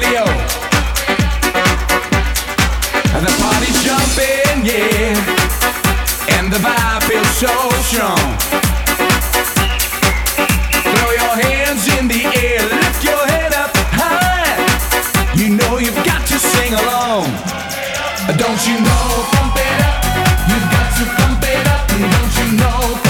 radio. And the party's jumping, yeah. And the vibe feels so strong. Throw your hands in the air, lift your head up high. You know you've got to sing along. Don't you know? Pump it up. You've got to pump it up. Don't you know?